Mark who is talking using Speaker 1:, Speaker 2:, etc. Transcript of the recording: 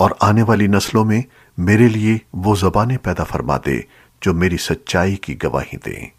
Speaker 1: اور آنے والی نسلوں میں میرے لیے وہ زبانیں پیدا فرما دے جو میری سچائی کی گواہی دیں۔